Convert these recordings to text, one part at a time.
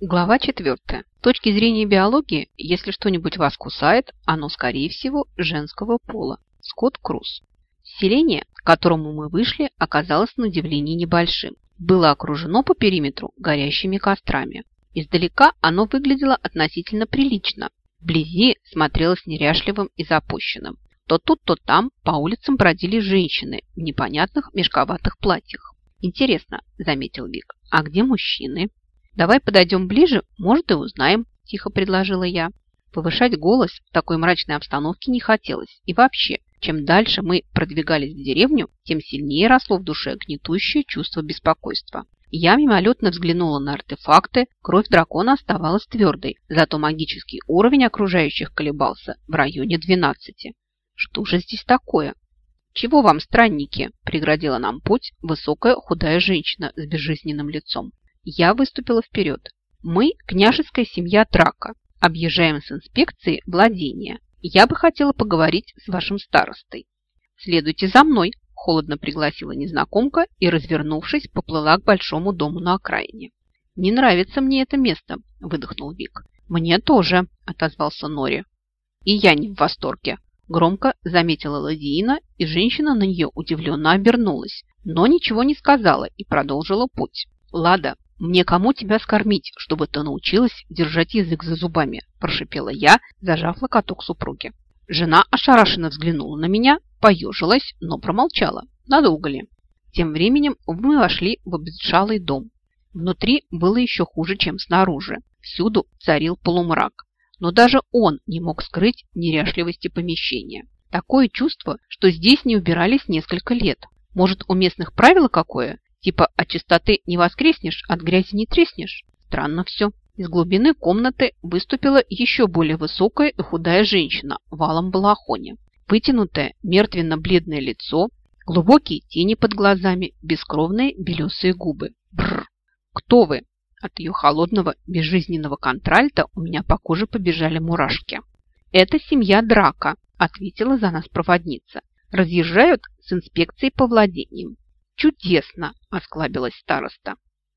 Глава 4. С точки зрения биологии, если что-нибудь вас кусает, оно, скорее всего, женского пола. Скотт Круз. Селение, к которому мы вышли, оказалось на удивление небольшим. Было окружено по периметру горящими кострами. Издалека оно выглядело относительно прилично. Вблизи смотрелось неряшливым и запущенным. То тут, то там по улицам бродили женщины в непонятных мешковатых платьях. «Интересно», – заметил Вик, – «а где мужчины?» «Давай подойдем ближе, может, и узнаем», – тихо предложила я. Повышать голос в такой мрачной обстановке не хотелось. И вообще, чем дальше мы продвигались в деревню, тем сильнее росло в душе гнетущее чувство беспокойства. Я мимолетно взглянула на артефакты, кровь дракона оставалась твердой, зато магический уровень окружающих колебался в районе 12. Что же здесь такое? «Чего вам, странники?» – преградила нам путь высокая худая женщина с безжизненным лицом. Я выступила вперед. Мы – княжеская семья Трака. Объезжаем с инспекцией владения. Я бы хотела поговорить с вашим старостой. Следуйте за мной, холодно пригласила незнакомка и, развернувшись, поплыла к большому дому на окраине. «Не нравится мне это место», – выдохнул Вик. «Мне тоже», – отозвался Нори. «И я не в восторге», – громко заметила Ладиина, и женщина на нее удивленно обернулась, но ничего не сказала и продолжила путь. «Лада, «Мне кому тебя скормить, чтобы ты научилась держать язык за зубами?» – прошипела я, зажав локоток супруги. Жена ошарашенно взглянула на меня, поежилась, но промолчала. Надолго ли? Тем временем мы вошли в обветшалый дом. Внутри было еще хуже, чем снаружи. Всюду царил полумрак. Но даже он не мог скрыть неряшливости помещения. Такое чувство, что здесь не убирались несколько лет. Может, у местных правило какое? Типа от чистоты не воскреснешь, от грязи не треснешь. Странно все. Из глубины комнаты выступила еще более высокая и худая женщина в валом балахоне. Вытянутое мертвенно-бледное лицо, глубокие тени под глазами, бескровные белесые губы. Бррр! Кто вы? От ее холодного, безжизненного контральта у меня по коже побежали мурашки. «Это семья Драка», – ответила за нас проводница. «Разъезжают с инспекцией по владениям. «Чудесно!» – осклабилась староста.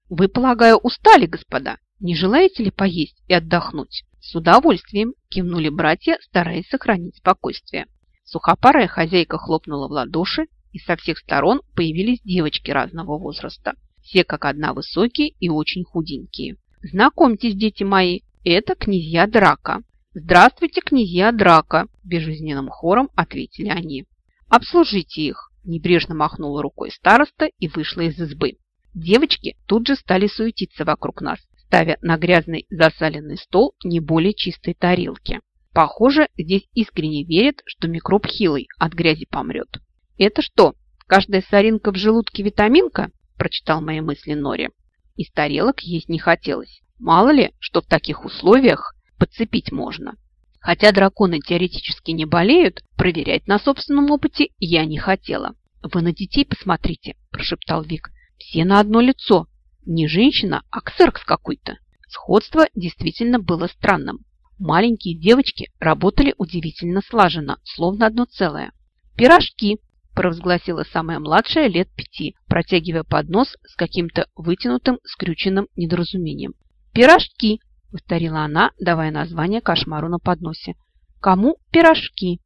«Вы, полагаю, устали, господа? Не желаете ли поесть и отдохнуть?» «С удовольствием!» – кивнули братья, стараясь сохранить спокойствие. Сухопарая хозяйка хлопнула в ладоши, и со всех сторон появились девочки разного возраста. Все как одна высокие и очень худенькие. «Знакомьтесь, дети мои, это князья Драка». «Здравствуйте, князья Драка!» – безжизненным хором ответили они. «Обслужите их!» Небрежно махнула рукой староста и вышла из избы. Девочки тут же стали суетиться вокруг нас, ставя на грязный засаленный стол не более чистой тарелки. Похоже, здесь искренне верят, что микроб хилый от грязи помрет. «Это что, каждая соринка в желудке витаминка?» – прочитал мои мысли Нори. Из тарелок есть не хотелось. Мало ли, что в таких условиях подцепить можно. Хотя драконы теоретически не болеют, проверять на собственном опыте я не хотела. «Вы на детей посмотрите», – прошептал Вик. «Все на одно лицо. Не женщина, а ксеркс какой-то». Сходство действительно было странным. Маленькие девочки работали удивительно слаженно, словно одно целое. «Пирожки», – провозгласила самая младшая лет пяти, протягивая поднос с каким-то вытянутым, скрюченным недоразумением. «Пирожки», – повторила она, давая название кошмару на подносе. «Кому пирожки?»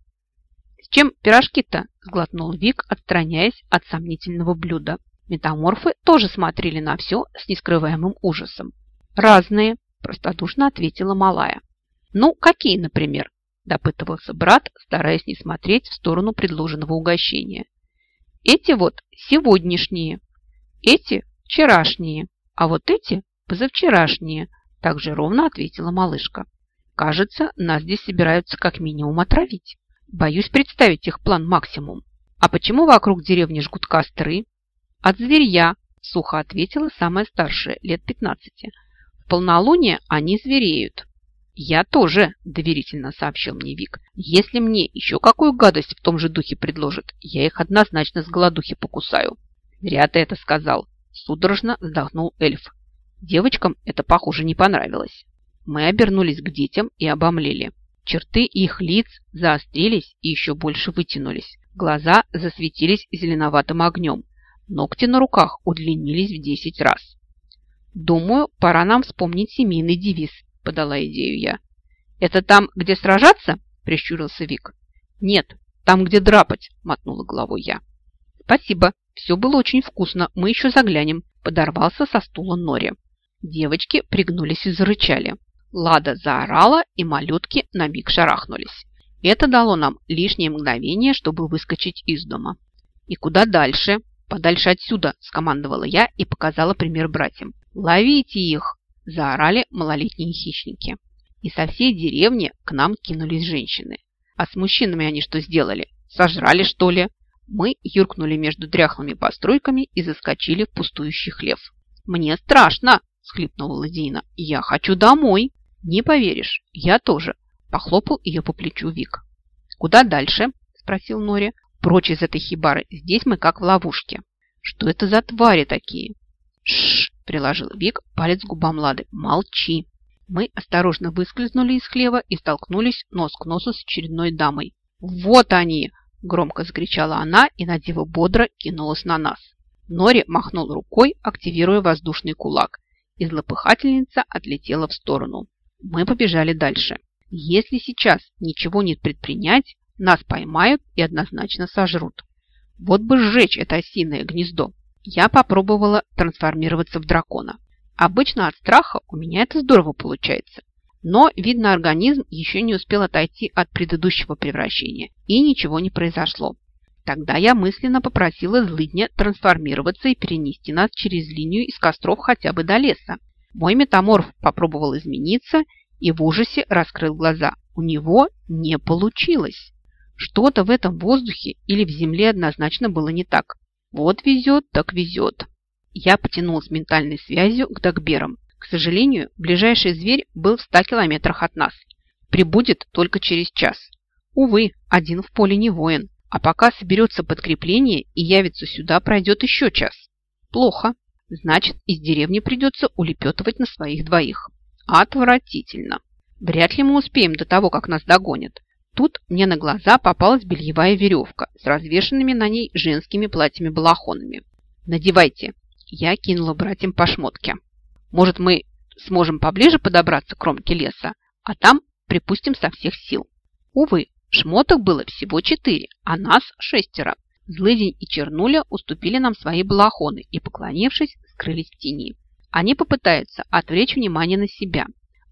«С чем пирожки-то?» – сглотнул Вик, отстраняясь от сомнительного блюда. Метаморфы тоже смотрели на все с нескрываемым ужасом. «Разные», – простодушно ответила малая. «Ну, какие, например?» – допытывался брат, стараясь не смотреть в сторону предложенного угощения. «Эти вот сегодняшние, эти вчерашние, а вот эти позавчерашние», так же ровно ответила малышка. Кажется, нас здесь собираются как минимум отравить. Боюсь представить их план максимум. А почему вокруг деревни жгут костры? От зверья, сухо ответила самая старшая, лет 15. В полнолуние они звереют. Я тоже, доверительно сообщил мне Вик. Если мне еще какую гадость в том же духе предложат, я их однозначно с голодухи покусаю. Зря ты это сказал. Судорожно вздохнул эльф. Девочкам это, похоже, не понравилось. Мы обернулись к детям и обомлели. Черты их лиц заострились и еще больше вытянулись. Глаза засветились зеленоватым огнем. Ногти на руках удлинились в 10 раз. «Думаю, пора нам вспомнить семейный девиз», – подала идею я. «Это там, где сражаться?» – прищурился Вик. «Нет, там, где драпать», – мотнула головой я. «Спасибо, все было очень вкусно, мы еще заглянем», – подорвался со стула Нори. Девочки пригнулись и зарычали. Лада заорала, и малютки на миг шарахнулись. Это дало нам лишнее мгновение, чтобы выскочить из дома. «И куда дальше?» «Подальше отсюда!» – скомандовала я и показала пример братьям. «Ловите их!» – заорали малолетние хищники. И со всей деревни к нам кинулись женщины. А с мужчинами они что сделали? Сожрали, что ли? Мы юркнули между дряхлыми постройками и заскочили в пустующий хлев. «Мне страшно!» – схлипнула Ладина. «Я хочу домой!» «Не поверишь, я тоже!» – похлопал ее по плечу Вик. «Куда дальше?» – спросил Нори. «Прочь из этой хибары, здесь мы как в ловушке». «Что это за твари такие?» «Шш!» – приложил Вик палец к губам Лады. «Молчи!» Мы осторожно выскользнули из хлева и столкнулись нос к носу с очередной дамой. «Вот они!» – громко закричала она и на диво бодро кинулась на нас. Нори махнул рукой, активируя воздушный кулак, и злопыхательница отлетела в сторону. Мы побежали дальше. Если сейчас ничего не предпринять, нас поймают и однозначно сожрут. Вот бы сжечь это осиное гнездо. Я попробовала трансформироваться в дракона. Обычно от страха у меня это здорово получается. Но, видно, организм еще не успел отойти от предыдущего превращения, и ничего не произошло. Тогда я мысленно попросила злыдня трансформироваться и перенести нас через линию из костров хотя бы до леса. Мой метаморф попробовал измениться и в ужасе раскрыл глаза. У него не получилось. Что-то в этом воздухе или в земле однозначно было не так. Вот везет, так везет. Я потянулась ментальной связью к Дагберам. К сожалению, ближайший зверь был в ста километрах от нас. Прибудет только через час. Увы, один в поле не воин. А пока соберется подкрепление и явится сюда, пройдет еще час. Плохо. Значит, из деревни придется улепетывать на своих двоих. Отвратительно. Вряд ли мы успеем до того, как нас догонят. Тут мне на глаза попалась бельевая веревка с развешенными на ней женскими платьями-балахонами. «Надевайте!» Я кинула братьям по шмотке. Может, мы сможем поближе подобраться к кромке леса, а там припустим со всех сил. Увы, шмоток было всего четыре, а нас шестеро. Злыдень и Чернуля уступили нам свои балахоны и, поклонившись, скрылись в тени. Они попытаются отвлечь внимание на себя.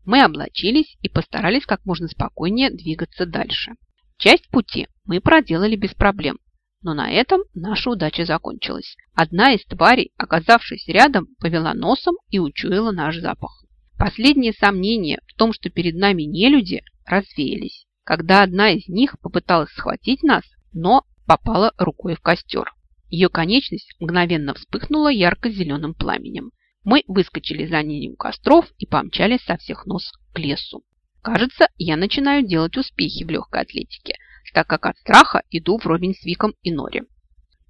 Мы облачились и постарались как можно спокойнее двигаться дальше. Часть пути мы проделали без проблем, но на этом наша удача закончилась. Одна из тварей, оказавшись рядом, повела носом и учуяла наш запах. Последние сомнения в том, что перед нами не люди, развеялись, когда одна из них попыталась схватить нас, но попала рукой в костер. Ее конечность мгновенно вспыхнула ярко-зеленым пламенем. Мы выскочили за ним костров и помчались со всех нос к лесу. Кажется, я начинаю делать успехи в легкой атлетике – так как от страха иду вровень с Виком и Нори.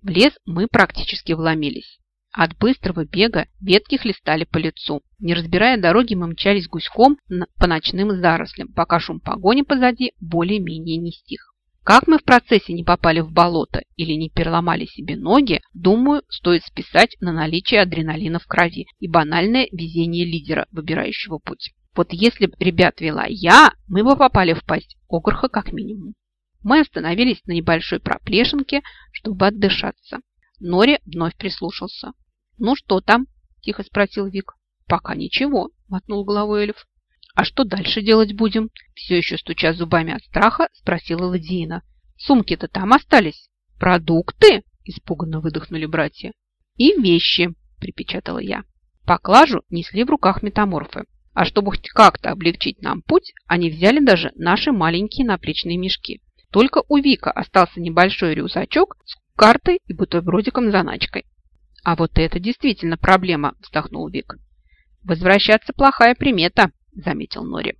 В лес мы практически вломились. От быстрого бега ветки хлестали по лицу. Не разбирая дороги, мы мчались гуськом по ночным зарослям, пока шум погони позади более-менее не стих. Как мы в процессе не попали в болото или не переломали себе ноги, думаю, стоит списать на наличие адреналина в крови и банальное везение лидера, выбирающего путь. Вот если бы ребят вела я, мы бы попали в пасть окорха как минимум. Мы остановились на небольшой проплешинке, чтобы отдышаться. Нори вновь прислушался. «Ну что там?» – тихо спросил Вик. «Пока ничего», – мотнул головой эльф. «А что дальше делать будем?» Все еще стуча зубами от страха, спросила Ладиина. «Сумки-то там остались?» «Продукты?» – испуганно выдохнули братья. «И вещи», – припечатала я. Поклажу несли в руках метаморфы. А чтобы хоть как-то облегчить нам путь, они взяли даже наши маленькие наплечные мешки. Только у Вика остался небольшой рюкзачок с картой и бутербродиком-заначкой. А вот это действительно проблема, вздохнул Вик. Возвращаться плохая примета, заметил Нори.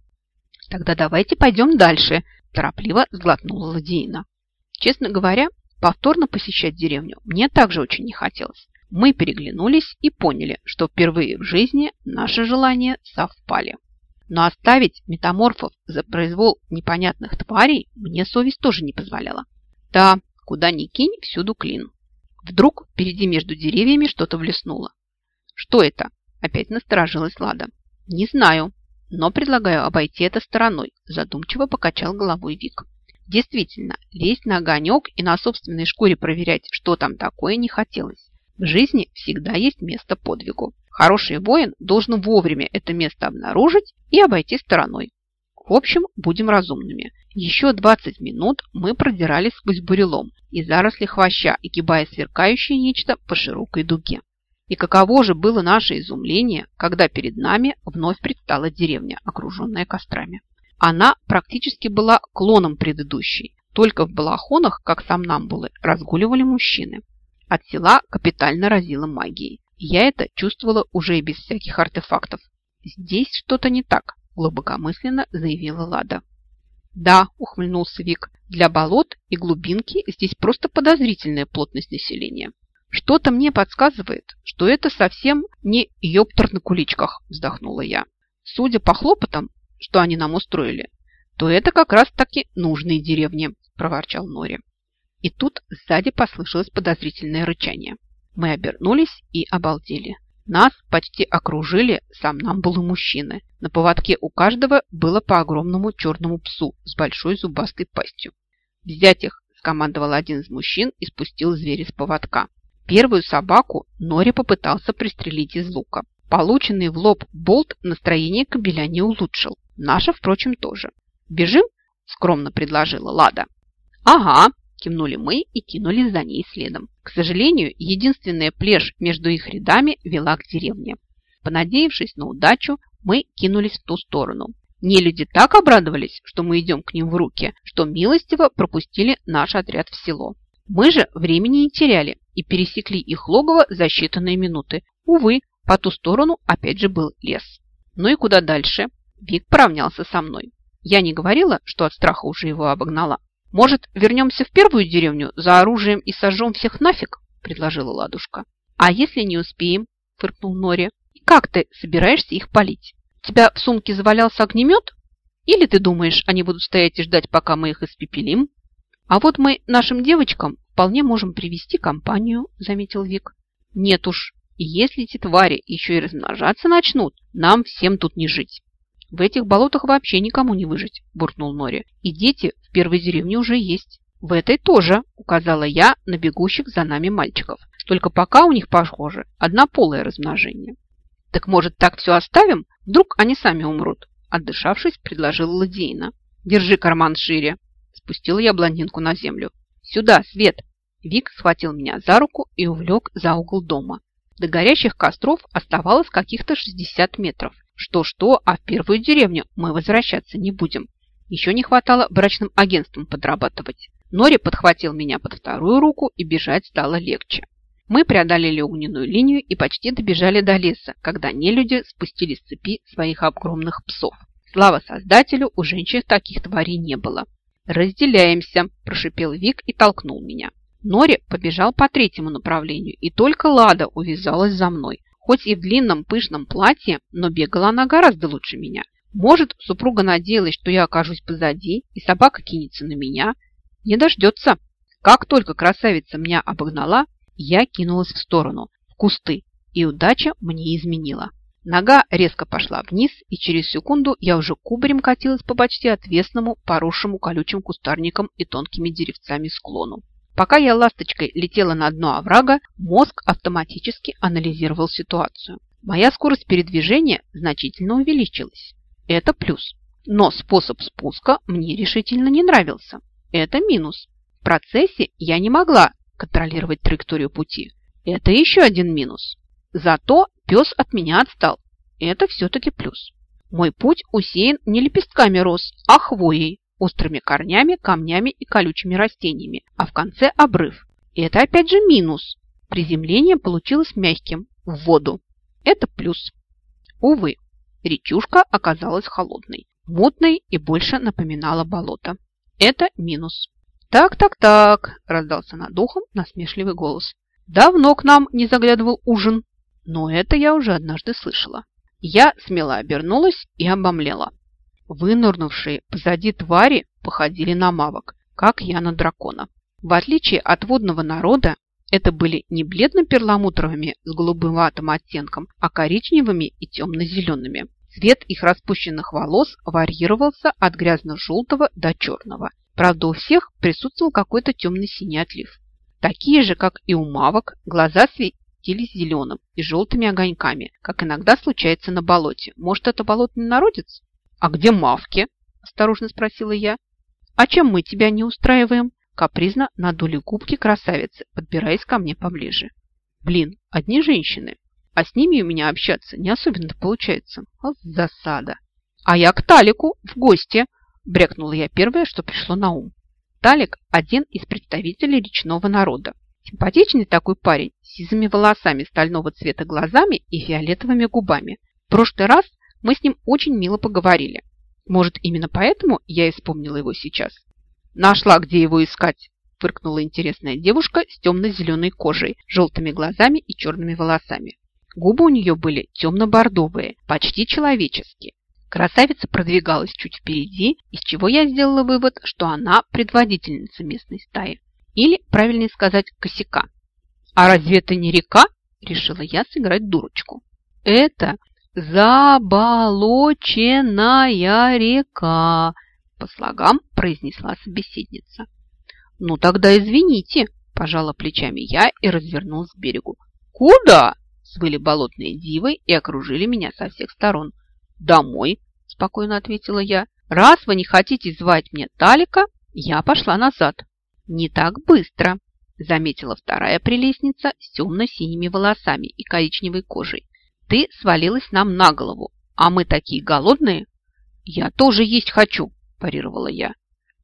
Тогда давайте пойдем дальше, торопливо сглотнула Ладиина. Честно говоря, повторно посещать деревню мне также очень не хотелось. Мы переглянулись и поняли, что впервые в жизни наши желания совпали. Но оставить метаморфов за произвол непонятных тварей мне совесть тоже не позволяла. Да, куда ни кинь, всюду клин. Вдруг впереди между деревьями что-то влеснуло. «Что это?» – Опять насторожилась Лада. Не знаю, но предлагаю обойти это стороной, задумчиво покачал головой Вик. Действительно, лезть на огонек и на собственной шкуре проверять, что там такое, не хотелось. В жизни всегда есть место подвигу. Хороший воин должен вовремя это место обнаружить и обойти стороной. В общем, будем разумными. Еще 20 минут мы продирались сквозь бурелом и заросли хвоща, огибая сверкающее нечто по широкой дуге. И каково же было наше изумление, когда перед нами вновь предстала деревня, окруженная кострами. Она практически была клоном предыдущей, только в балахонах, как сам Намбулы, разгуливали мужчины. От села капитально разило магией. Я это чувствовала уже и без всяких артефактов. Здесь что-то не так, глубокомысленно заявила Лада. Да, ухмыльнулся Вик, для болот и глубинки здесь просто подозрительная плотность населения. Что-то мне подсказывает, что это совсем не ёптер на куличках, вздохнула я. Судя по хлопотам, что они нам устроили, то это как раз таки нужные деревни, проворчал Нори. И тут сзади послышалось подозрительное рычание. Мы обернулись и обалдели. Нас почти окружили сам нам были мужчины. На поводке у каждого было по огромному черному псу с большой зубастой пастью. «Взять их!» – скомандовал один из мужчин и спустил зверя с поводка. Первую собаку Нори попытался пристрелить из лука. Полученный в лоб болт настроение кобеля не улучшил. Наша, впрочем, тоже. «Бежим?» – скромно предложила Лада. «Ага», Кивнули мы и кинулись за ней следом. К сожалению, единственная плешь между их рядами вела к деревне. Понадеявшись на удачу, мы кинулись в ту сторону. Нелюди так обрадовались, что мы идем к ним в руки, что милостиво пропустили наш отряд в село. Мы же времени не теряли и пересекли их логово за считанные минуты. Увы, по ту сторону опять же был лес. Ну и куда дальше? Вик поравнялся со мной. Я не говорила, что от страха уже его обогнала. «Может, вернемся в первую деревню за оружием и сожжем всех нафиг?» – предложила Ладушка. «А если не успеем?» – фыркнул Нори. «Как ты собираешься их полить? Тебя в сумке завалялся огнемет? Или ты думаешь, они будут стоять и ждать, пока мы их испепелим?» «А вот мы нашим девочкам вполне можем привести компанию», – заметил Вик. «Нет уж, если эти твари еще и размножаться начнут, нам всем тут не жить». В этих болотах вообще никому не выжить, буркнул Нори. И дети в первой деревне уже есть. В этой тоже, указала я на бегущих за нами мальчиков. Только пока у них, похоже, однополое размножение. Так может, так все оставим? Вдруг они сами умрут? Отдышавшись, предложила Ладейна. Держи карман шире. Спустила я блондинку на землю. Сюда, Свет! Вик схватил меня за руку и увлек за угол дома. До горящих костров оставалось каких-то 60 метров. Что-что, а в первую деревню мы возвращаться не будем. Еще не хватало брачным агентством подрабатывать. Нори подхватил меня под вторую руку, и бежать стало легче. Мы преодолели огненную линию и почти добежали до леса, когда нелюди спустили с цепи своих огромных псов. Слава создателю, у женщин таких тварей не было. «Разделяемся», – прошипел Вик и толкнул меня. Нори побежал по третьему направлению, и только Лада увязалась за мной. Хоть и в длинном пышном платье, но бегала она гораздо лучше меня. Может, супруга надеялась, что я окажусь позади, и собака кинется на меня. Не дождется. Как только красавица меня обогнала, я кинулась в сторону, в кусты, и удача мне изменила. Нога резко пошла вниз, и через секунду я уже кубарем катилась по почти отвесному, поросшему колючим кустарником и тонкими деревцами склону. Пока я ласточкой летела на дно оврага, мозг автоматически анализировал ситуацию. Моя скорость передвижения значительно увеличилась. Это плюс. Но способ спуска мне решительно не нравился. Это минус. В процессе я не могла контролировать траекторию пути. Это еще один минус. Зато пес от меня отстал. Это все-таки плюс. Мой путь усеян не лепестками роз, а хвоей, острыми корнями, камнями и колючими растениями, а в конце обрыв. И это опять же минус. Приземление получилось мягким, в воду. Это плюс. Увы, речушка оказалась холодной, мутной и больше напоминала болото. Это минус. «Так-так-так», – раздался над ухом насмешливый голос. «Давно к нам не заглядывал ужин». Но это я уже однажды слышала. Я смело обернулась и обомлела. Вынурнувшие позади твари походили на мавок, как я на дракона. В отличие от водного народа, Это были не бледно-перламутровыми с голубоватым оттенком, а коричневыми и темно-зелеными. Цвет их распущенных волос варьировался от грязно-желтого до черного. Правда, у всех присутствовал какой-то темно-синий отлив. Такие же, как и у мавок, глаза светились зеленым и желтыми огоньками, как иногда случается на болоте. Может, это болотный народец? «А где мавки?» – осторожно спросила я. «А чем мы тебя не устраиваем?» Капризно надули губки красавицы, подбираясь ко мне поближе. «Блин, одни женщины, а с ними у меня общаться не особенно получается. Вот засада!» «А я к Талику в гости!» – брякнула я первое, что пришло на ум. Талик – один из представителей речного народа. Симпатичный такой парень с сизыми волосами стального цвета глазами и фиолетовыми губами. В прошлый раз мы с ним очень мило поговорили. Может, именно поэтому я и вспомнила его сейчас. Нашла, где его искать, фыркнула интересная девушка с темно-зеленой кожей, желтыми глазами и черными волосами. Губы у нее были темно-бордовые, почти человеческие. Красавица продвигалась чуть впереди, из чего я сделала вывод, что она предводительница местной стаи. Или, правильнее сказать, косяка. А разве это не река? Решила я сыграть дурочку. Это заболоченная река, по слогам произнесла собеседница. Ну тогда извините, пожала плечами я и развернулась к берегу. Куда? Свыли болотные дивы и окружили меня со всех сторон. «Домой», – спокойно ответила я. «Раз вы не хотите звать мне Талика, я пошла назад». «Не так быстро», – заметила вторая прелестница с темно-синими волосами и коричневой кожей. «Ты свалилась нам на голову, а мы такие голодные». «Я тоже есть хочу», – парировала я.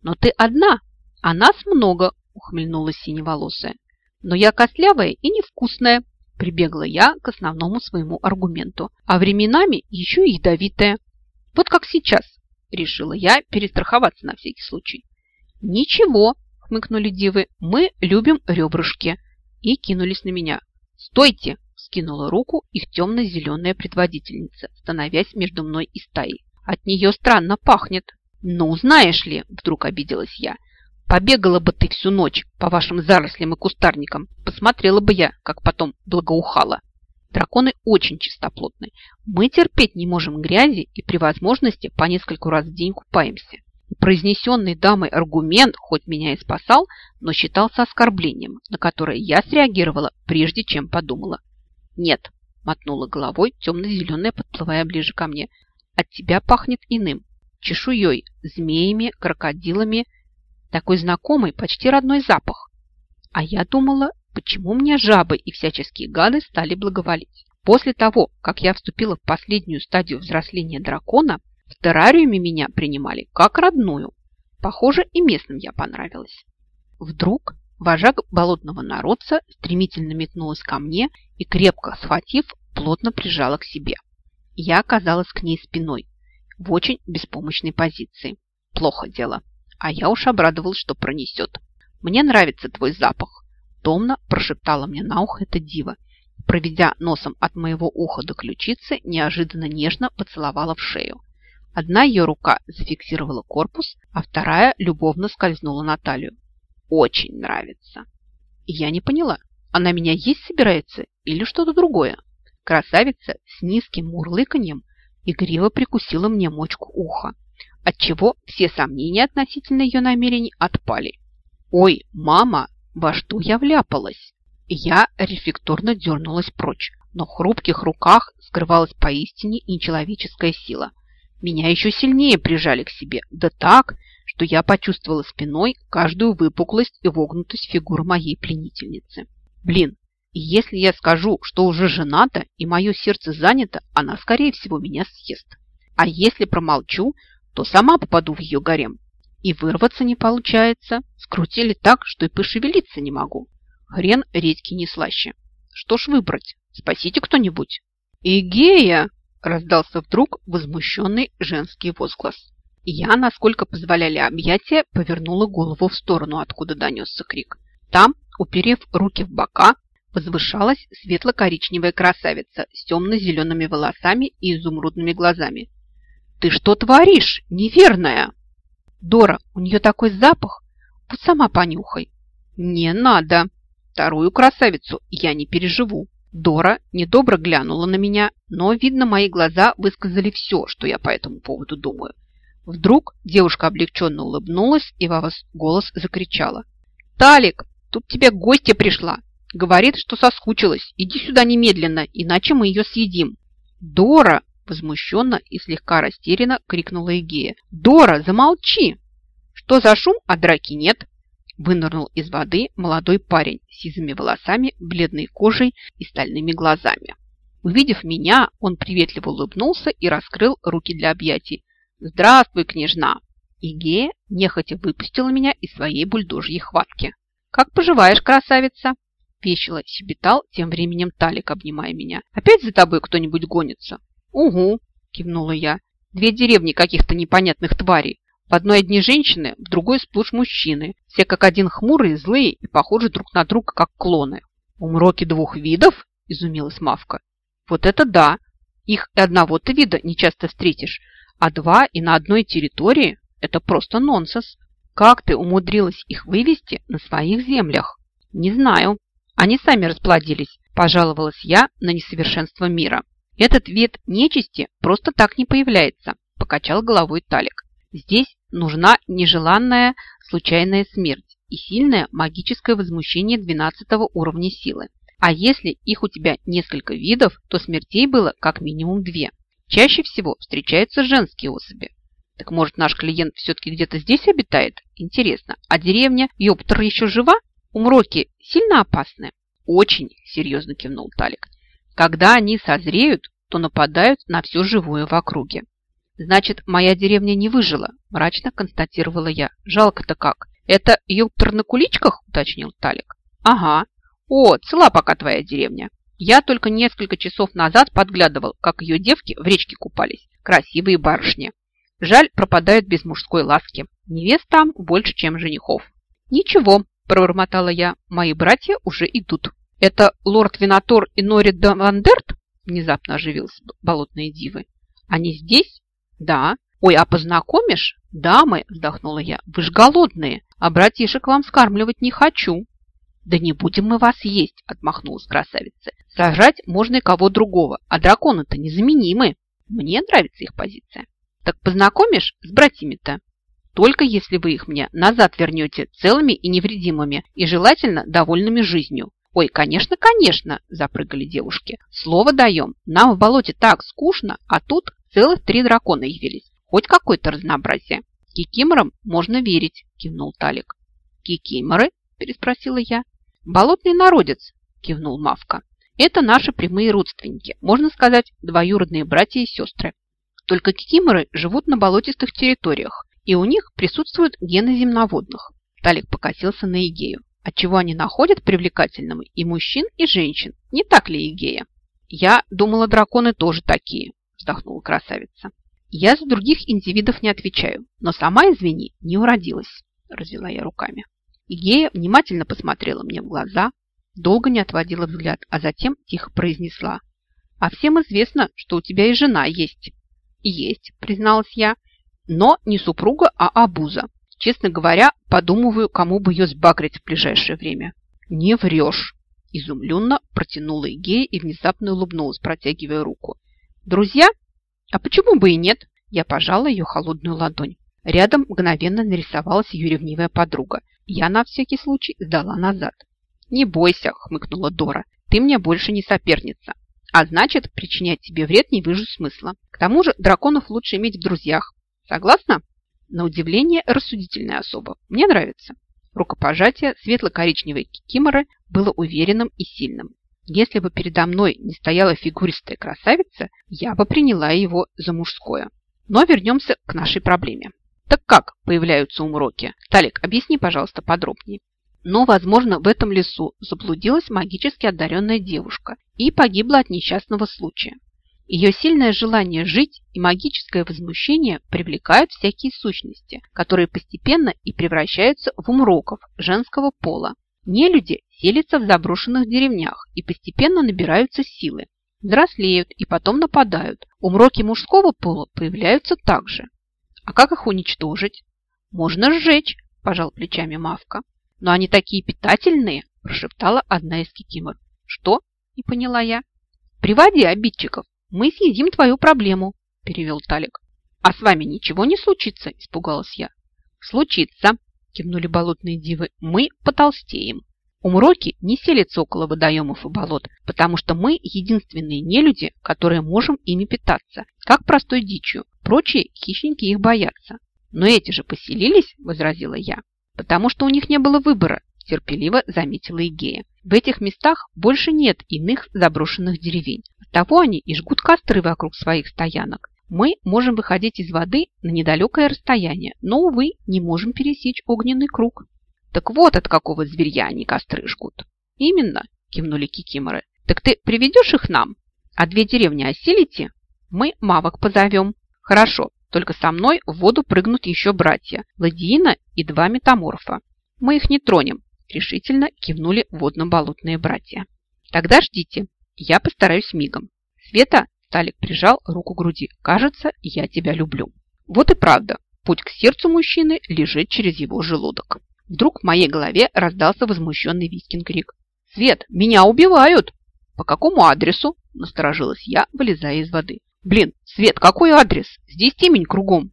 «Но ты одна, а нас много», – ухмыльнулась синеволосая. «Но я костлявая и невкусная», Прибегла я к основному своему аргументу, а временами еще и ядовитая. Вот как сейчас, решила я перестраховаться на всякий случай. Ничего, хмыкнули девы, мы любим ребрышки. И кинулись на меня. Стойте, скинула руку их темно-зеленая предводительница, становясь между мной и стаей. От нее странно пахнет. Ну, знаешь ли, вдруг обиделась я, Побегала бы ты всю ночь по вашим зарослям и кустарникам, посмотрела бы я, как потом благоухала. Драконы очень чистоплотны. Мы терпеть не можем грязи и при возможности по нескольку раз в день купаемся. Произнесенный дамой аргумент хоть меня и спасал, но считался оскорблением, на которое я среагировала, прежде чем подумала. «Нет», – мотнула головой темно-зеленая, подплывая ближе ко мне, – «от тебя пахнет иным, чешуей, змеями, крокодилами – такой знакомый, почти родной запах. А я думала, почему мне жабы и всяческие гады стали благоволить. После того, как я вступила в последнюю стадию взросления дракона, в террариуме меня принимали как родную. Похоже, и местным я понравилась. Вдруг вожак болотного народца стремительно метнулась ко мне и, крепко схватив, плотно прижала к себе. Я оказалась к ней спиной, в очень беспомощной позиции. Плохо дело а я уж обрадовалась, что пронесет. «Мне нравится твой запах», – томно прошептала мне на ухо эта дива. Проведя носом от моего уха до ключицы, неожиданно нежно поцеловала в шею. Одна ее рука зафиксировала корпус, а вторая любовно скользнула на талию. «Очень нравится». Я не поняла, она меня есть собирается или что-то другое. Красавица с низким мурлыканьем игриво прикусила мне мочку уха отчего все сомнения относительно ее намерений отпали. «Ой, мама, во что я вляпалась?» Я рефлекторно дернулась прочь, но в хрупких руках скрывалась поистине нечеловеческая сила. Меня еще сильнее прижали к себе, да так, что я почувствовала спиной каждую выпуклость и вогнутость фигуры моей пленительницы. Блин, если я скажу, что уже жената и мое сердце занято, она, скорее всего, меня съест. А если промолчу, то сама попаду в ее гарем. И вырваться не получается. Скрутили так, что и пошевелиться не могу. Хрен редьки не слаще. Что ж выбрать? Спасите кто-нибудь. Игея! Раздался вдруг возмущенный женский возглас. Я, насколько позволяли объятия, повернула голову в сторону, откуда донесся крик. Там, уперев руки в бока, возвышалась светло-коричневая красавица с темно-зелеными волосами и изумрудными глазами. «Ты что творишь, неверная?» «Дора, у нее такой запах, вот сама понюхай». «Не надо!» Вторую красавицу я не переживу. Дора недобро глянула на меня, но, видно, мои глаза высказали все, что я по этому поводу думаю. Вдруг девушка облегченно улыбнулась и во голос закричала. «Талик, тут тебе гостья пришла. Говорит, что соскучилась. Иди сюда немедленно, иначе мы ее съедим». «Дора!» – возмущенно и слегка растерянно крикнула Эгея. «Дора, замолчи!» «Что за шум, а драки нет?» Вынырнул из воды молодой парень с сизыми волосами, бледной кожей и стальными глазами. Увидев меня, он приветливо улыбнулся и раскрыл руки для объятий. «Здравствуй, княжна!» Игея нехотя выпустила меня из своей бульдожьей хватки. «Как поживаешь, красавица?» Весело щебетал тем временем Талик, обнимая меня. «Опять за тобой кто-нибудь гонится?» «Угу!» – кивнула я. «Две деревни каких-то непонятных тварей. В одной одни женщины, в другой сплошь мужчины. Все как один хмурые, злые и похожи друг на друга, как клоны». «Умроки двух видов?» – изумилась Мавка. «Вот это да! Их и одного-то вида не часто встретишь, а два и на одной территории – это просто нонсенс. Как ты умудрилась их вывести на своих землях? Не знаю. Они сами расплодились, пожаловалась я на несовершенство мира. Этот вид нечисти просто так не появляется, покачал головой Талик. Здесь нужна нежеланная случайная смерть и сильное магическое возмущение 12 уровня силы. А если их у тебя несколько видов, то смертей было как минимум две. Чаще всего встречаются женские особи. Так может наш клиент все-таки где-то здесь обитает? Интересно, а деревня Йоптер еще жива? Умроки сильно опасны? Очень, серьезно кивнул Талик. Когда они созреют, то нападают на все живое в округе. Значит, моя деревня не выжила, мрачно констатировала я. Жалко-то как. Это Йоптер на куличках, уточнил Талик. Ага. О, цела пока твоя деревня. Я только несколько часов назад подглядывал, как ее девки в речке купались. Красивые барышни. Жаль, пропадают без мужской ласки. Невест там больше, чем женихов. Ничего, пробормотала я, мои братья уже идут. Это лорд Винатор и Норит Давандерт? Внезапно оживился болотные дивы. Они здесь? Да. Ой, а познакомишь? Дамы, вздохнула я, вы ж голодные, а братишек вам скармливать не хочу. «Да не будем мы вас есть!» – отмахнулась красавица. «Сажать можно и кого другого, а драконы-то незаменимы. Мне нравится их позиция. Так познакомишь с братьями-то? Только если вы их мне назад вернете целыми и невредимыми и желательно довольными жизнью. Ой, конечно, конечно, запрыгали девушки. Слово даем. Нам в болоте так скучно, а тут целых три дракона явились. Хоть какое-то разнообразие. Кикиморам можно верить, кивнул Талик. Кикиморы? переспросила я. «Болотный народец», – кивнул Мавка. «Это наши прямые родственники, можно сказать, двоюродные братья и сестры. Только кикиморы живут на болотистых территориях, и у них присутствуют гены земноводных». Талик покосился на Игею. Отчего они находят привлекательными и мужчин, и женщин. Не так ли, Игея? «Я думала, драконы тоже такие», – вздохнула красавица. «Я за других индивидов не отвечаю, но сама, извини, не уродилась», – развела я руками. Игея внимательно посмотрела мне в глаза, долго не отводила взгляд, а затем тихо произнесла. «А всем известно, что у тебя и жена есть». «Есть», призналась я, «но не супруга, а абуза. Честно говоря, подумываю, кому бы ее сбагрить в ближайшее время». «Не врешь», изумленно протянула Игея и внезапно улыбнулась, протягивая руку. «Друзья? А почему бы и нет?» Я пожала ее холодную ладонь. Рядом мгновенно нарисовалась ее ревнивая подруга. Я на всякий случай сдала назад. «Не бойся», – хмыкнула Дора, – «ты мне больше не соперница. А значит, причинять тебе вред не вижу смысла. К тому же драконов лучше иметь в друзьях. Согласна?» На удивление рассудительная особа. Мне нравится. Рукопожатие светло-коричневой кикиморы было уверенным и сильным. Если бы передо мной не стояла фигуристая красавица, я бы приняла его за мужское. Но вернемся к нашей проблеме. Так как появляются умроки? Талик, объясни, пожалуйста, подробнее. Но, возможно, в этом лесу заблудилась магически одаренная девушка и погибла от несчастного случая. Ее сильное желание жить и магическое возмущение привлекают всякие сущности, которые постепенно и превращаются в умроков женского пола. Нелюди селятся в заброшенных деревнях и постепенно набираются силы, взрослеют и потом нападают. Умроки мужского пола появляются также. А как их уничтожить? Можно сжечь, пожал плечами Мавка. Но они такие питательные, прошептала одна из кикимор. Что? Не поняла я. Приводи обидчиков, мы съедим твою проблему, перевел Талик. А с вами ничего не случится, испугалась я. Случится, кивнули болотные дивы. Мы потолстеем. Умроки не селятся около водоемов и болот, потому что мы единственные нелюди, которые можем ими питаться, как простой дичью. Прочие хищники их боятся. Но эти же поселились, возразила я, потому что у них не было выбора, терпеливо заметила Игея. В этих местах больше нет иных заброшенных деревень. Оттого они и жгут костры вокруг своих стоянок. Мы можем выходить из воды на недалекое расстояние, но, увы, не можем пересечь огненный круг. Так вот от какого зверья они костры жгут. Именно, кивнули кикиморы. Так ты приведешь их нам? А две деревни осилите? Мы мавок позовем. Хорошо, только со мной в воду прыгнут еще братья Ладиина и два метаморфа. Мы их не тронем, решительно кивнули водно-болотные братья. Тогда ждите, я постараюсь мигом. Света, Сталик прижал руку к груди. Кажется, я тебя люблю. Вот и правда, путь к сердцу мужчины лежит через его желудок. Вдруг в моей голове раздался возмущенный Вискин крик. «Свет, меня убивают!» «По какому адресу?» – насторожилась я, вылезая из воды. «Блин, Свет, какой адрес? Здесь темень кругом,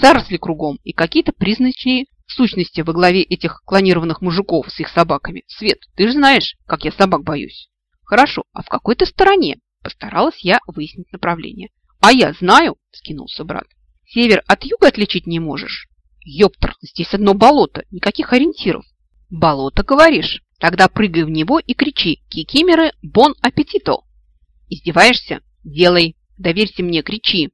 заросли кругом и какие-то призначные сущности во главе этих клонированных мужиков с их собаками. Свет, ты же знаешь, как я собак боюсь». «Хорошо, а в какой то стороне?» – постаралась я выяснить направление. «А я знаю!» – скинулся брат. «Север от юга отличить не можешь?» Ёптр, здесь одно болото, никаких ориентиров. Болото, говоришь? Тогда прыгай в него и кричи «Кикимеры, бон аппетито!» Издеваешься? Делай. Доверься мне, кричи.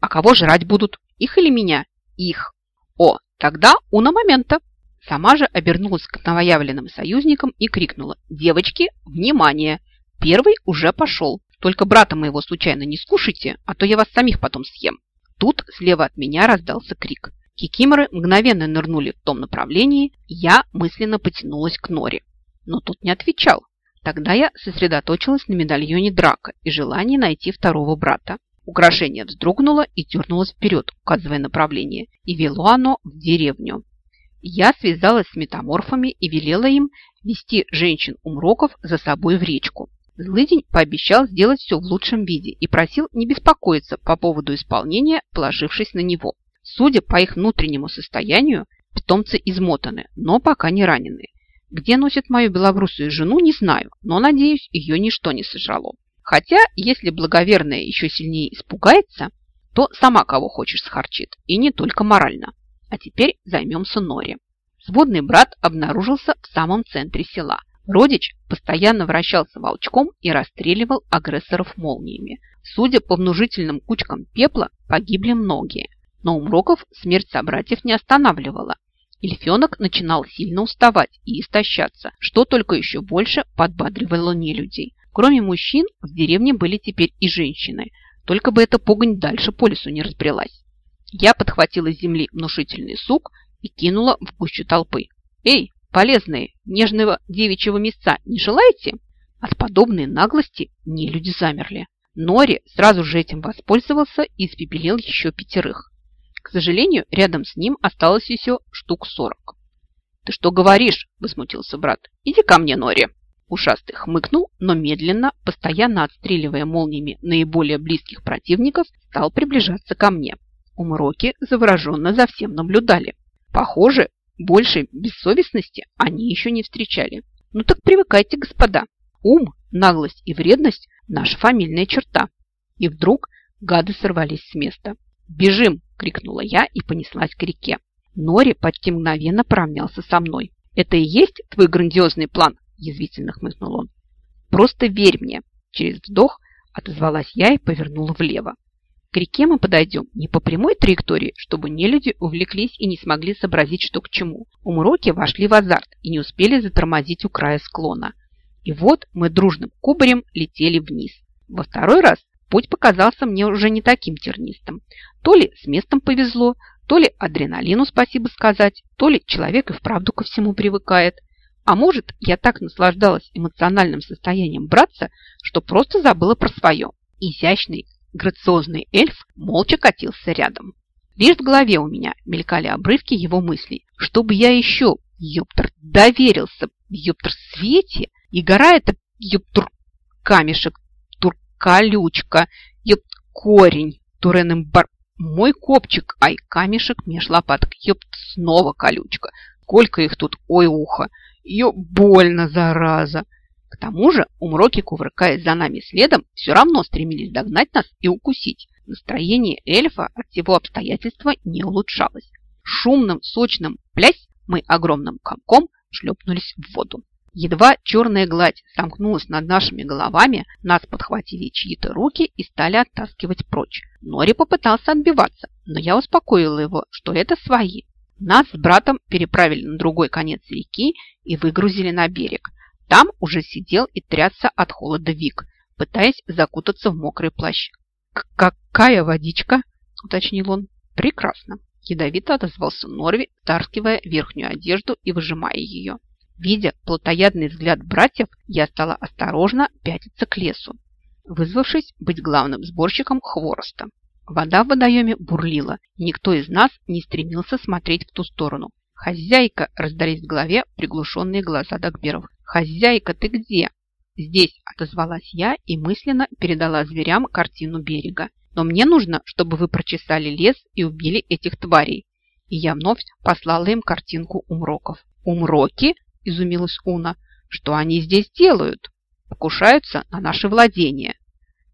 А кого жрать будут? Их или меня? Их. О, тогда уна момента. Сама же обернулась к новоявленным союзникам и крикнула «Девочки, внимание! Первый уже пошел. Только брата моего случайно не скушайте, а то я вас самих потом съем». Тут слева от меня раздался крик. Кикиморы мгновенно нырнули в том направлении, я мысленно потянулась к Норе. Но тот не отвечал. Тогда я сосредоточилась на медальоне Драка и желании найти второго брата. Украшение вздрогнуло и дернулось вперед, указывая направление, и вело оно в деревню. Я связалась с метаморфами и велела им вести женщин-умроков за собой в речку. Злыдень пообещал сделать все в лучшем виде и просил не беспокоиться по поводу исполнения, положившись на него. Судя по их внутреннему состоянию, питомцы измотаны, но пока не ранены. Где носит мою белобрусую жену, не знаю, но, надеюсь, ее ничто не сожрало. Хотя, если благоверная еще сильнее испугается, то сама кого хочешь схарчит, и не только морально. А теперь займемся Нори. Сводный брат обнаружился в самом центре села. Родич постоянно вращался волчком и расстреливал агрессоров молниями. Судя по внушительным кучкам пепла, погибли многие. Но у смерть собратьев не останавливала. Эльфенок начинал сильно уставать и истощаться, что только еще больше подбадривало нелюдей. Кроме мужчин, в деревне были теперь и женщины, только бы эта погонь дальше по лесу не разбрелась. Я подхватила с земли внушительный сук и кинула в гущу толпы. «Эй, полезные, нежного девичьего мясца не желаете?» От подобной наглости нелюди замерли. Нори сразу же этим воспользовался и испепелил еще пятерых. К сожалению, рядом с ним осталось еще штук сорок. «Ты что говоришь?» – возмутился брат. «Иди ко мне, Нори!» Ушастый хмыкнул, но медленно, постоянно отстреливая молниями наиболее близких противников, стал приближаться ко мне. Умроки завороженно за всем наблюдали. Похоже, большей бессовестности они еще не встречали. Ну так привыкайте, господа. Ум, наглость и вредность – наша фамильная черта. И вдруг гады сорвались с места. «Бежим!» – крикнула я и понеслась к реке. Нори почти мгновенно поравнялся со мной. «Это и есть твой грандиозный план?» – язвительно хмыкнул он. «Просто верь мне!» – через вздох отозвалась я и повернула влево. К реке мы подойдем не по прямой траектории, чтобы нелюди увлеклись и не смогли сообразить, что к чему. Умроки вошли в азарт и не успели затормозить у края склона. И вот мы дружным кубарем летели вниз. Во второй раз Путь показался мне уже не таким тернистым. То ли с местом повезло, то ли адреналину спасибо сказать, то ли человек и вправду ко всему привыкает. А может, я так наслаждалась эмоциональным состоянием братца, что просто забыла про свое. Изящный, грациозный эльф молча катился рядом. Лишь в голове у меня мелькали обрывки его мыслей. Чтобы я еще, ёптер, доверился в ёптр-свете, и гора это ёптур камешек, туркалючка, ёпт корень, туреным бар... Мой копчик, ай, камешек меж лопаток, ёпт, снова колючка. Сколько их тут, ой, ухо. Ее больно, зараза. К тому же умроки, кувыркаясь за нами следом, все равно стремились догнать нас и укусить. Настроение эльфа от всего обстоятельства не улучшалось. Шумным, сочным плясь мы огромным комком шлепнулись в воду. Едва черная гладь сомкнулась над нашими головами, нас подхватили чьи-то руки и стали оттаскивать прочь. Нори попытался отбиваться, но я успокоила его, что это свои. Нас с братом переправили на другой конец реки и выгрузили на берег. Там уже сидел и трясся от холода Вик, пытаясь закутаться в мокрый плащ. «Какая водичка?» – уточнил он. «Прекрасно!» – ядовито отозвался Норви, таскивая верхнюю одежду и выжимая ее. Видя плотоядный взгляд братьев, я стала осторожно пятиться к лесу, вызвавшись быть главным сборщиком хвороста. Вода в водоеме бурлила, никто из нас не стремился смотреть в ту сторону. «Хозяйка!» – раздались в голове приглушенные глаза Дагберов. «Хозяйка, ты где?» «Здесь!» – отозвалась я и мысленно передала зверям картину берега. «Но мне нужно, чтобы вы прочесали лес и убили этих тварей». И я вновь послала им картинку умроков. «Умроки?» – изумилась Уна. «Что они здесь делают? Покушаются на наши владения».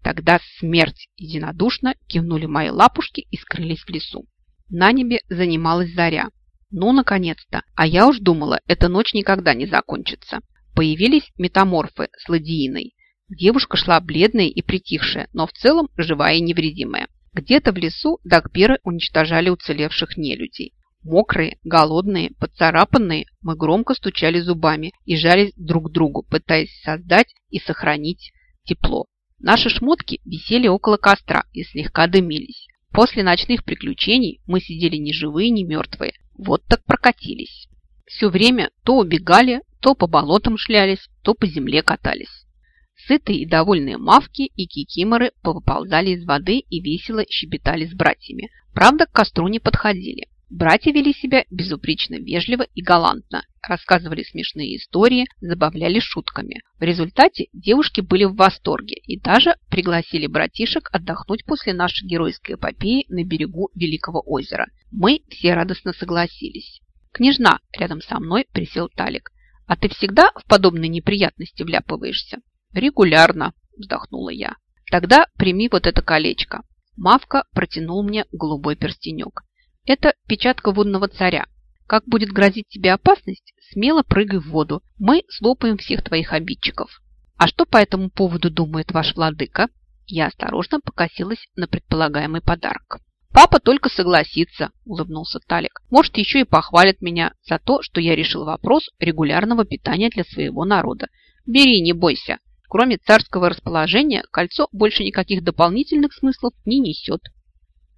Тогда смерть единодушно кивнули мои лапушки и скрылись в лесу. На небе занималась заря. Ну, наконец-то! А я уж думала, эта ночь никогда не закончится. Появились метаморфы с ладииной. Девушка шла бледная и притихшая, но в целом живая и невредимая. Где-то в лесу дагберы уничтожали уцелевших нелюдей. Мокрые, голодные, поцарапанные, мы громко стучали зубами и жались друг к другу, пытаясь создать и сохранить тепло. Наши шмотки висели около костра и слегка дымились. После ночных приключений мы сидели ни живые, ни мертвые. Вот так прокатились. Все время то убегали, то по болотам шлялись, то по земле катались. Сытые и довольные мавки и кикиморы повыползали из воды и весело щебетали с братьями. Правда, к костру не подходили. Братья вели себя безупречно вежливо и галантно, рассказывали смешные истории, забавляли шутками. В результате девушки были в восторге и даже пригласили братишек отдохнуть после нашей геройской эпопеи на берегу Великого озера. Мы все радостно согласились. «Княжна!» – рядом со мной присел Талик. «А ты всегда в подобные неприятности вляпываешься?» «Регулярно!» – вздохнула я. «Тогда прими вот это колечко». Мавка протянул мне голубой перстенек. Это печатка водного царя. Как будет грозить тебе опасность, смело прыгай в воду. Мы слопаем всех твоих обидчиков. А что по этому поводу думает ваш владыка? Я осторожно покосилась на предполагаемый подарок. «Папа только согласится», – улыбнулся Талик. «Может, еще и похвалит меня за то, что я решил вопрос регулярного питания для своего народа. Бери, не бойся. Кроме царского расположения, кольцо больше никаких дополнительных смыслов не несет.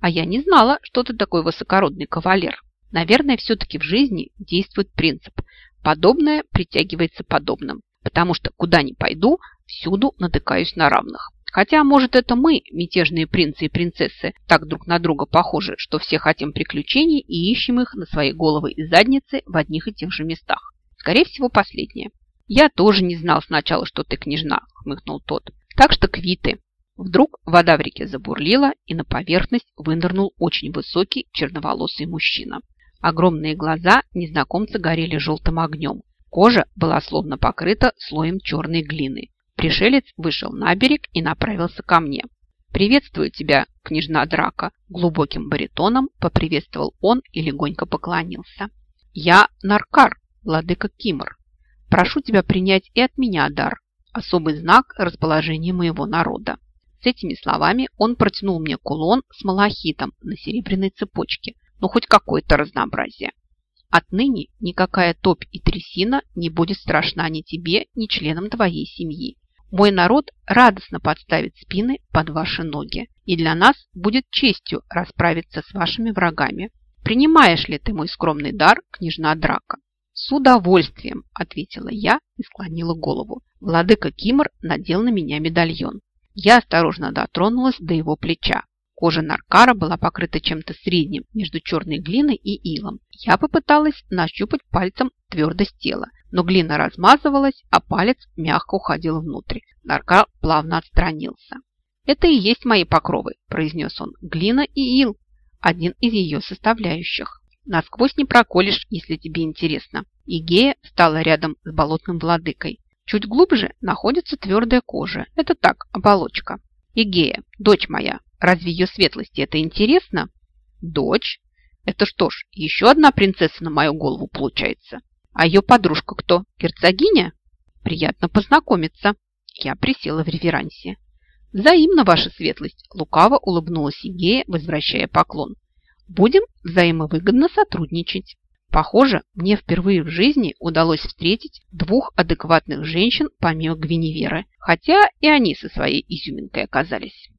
А я не знала, что ты такой высокородный кавалер. Наверное, все-таки в жизни действует принцип «подобное притягивается подобным», потому что куда ни пойду, всюду натыкаюсь на равных. Хотя, может, это мы, мятежные принцы и принцессы, так друг на друга похожи, что все хотим приключений и ищем их на свои головы и задницы в одних и тех же местах. Скорее всего, последнее. «Я тоже не знал сначала, что ты княжна», – хмыкнул тот. «Так что квиты. Вдруг вода в реке забурлила, и на поверхность вынырнул очень высокий черноволосый мужчина. Огромные глаза незнакомца горели желтым огнем. Кожа была словно покрыта слоем черной глины. Пришелец вышел на берег и направился ко мне. «Приветствую тебя, княжна Драка!» Глубоким баритоном поприветствовал он и легонько поклонился. «Я Наркар, владыка Кимр. Прошу тебя принять и от меня дар, особый знак расположения моего народа. С этими словами он протянул мне кулон с малахитом на серебряной цепочке. Ну, хоть какое-то разнообразие. Отныне никакая топь и трясина не будет страшна ни тебе, ни членам твоей семьи. Мой народ радостно подставит спины под ваши ноги, и для нас будет честью расправиться с вашими врагами. Принимаешь ли ты мой скромный дар, княжна Драка? С удовольствием, ответила я и склонила голову. Владыка Кимр надел на меня медальон. Я осторожно дотронулась до его плеча. Кожа Наркара была покрыта чем-то средним между черной глиной и илом. Я попыталась нащупать пальцем твердость тела, но глина размазывалась, а палец мягко уходил внутрь. Наркал плавно отстранился. «Это и есть мои покровы», – произнес он. «Глина и ил – один из ее составляющих. Насквозь не проколешь, если тебе интересно». Игея стала рядом с болотным владыкой. Чуть глубже находится твердая кожа. Это так, оболочка. Игея, дочь моя, разве ее светлости это интересно? Дочь? Это что ж, еще одна принцесса на мою голову получается. А ее подружка кто? Герцогиня? Приятно познакомиться. Я присела в реверансе. Взаимно, ваша светлость, лукаво улыбнулась Игея, возвращая поклон. Будем взаимовыгодно сотрудничать. Похоже, мне впервые в жизни удалось встретить двух адекватных женщин помимо Гвиневеры, хотя и они со своей изюминкой оказались.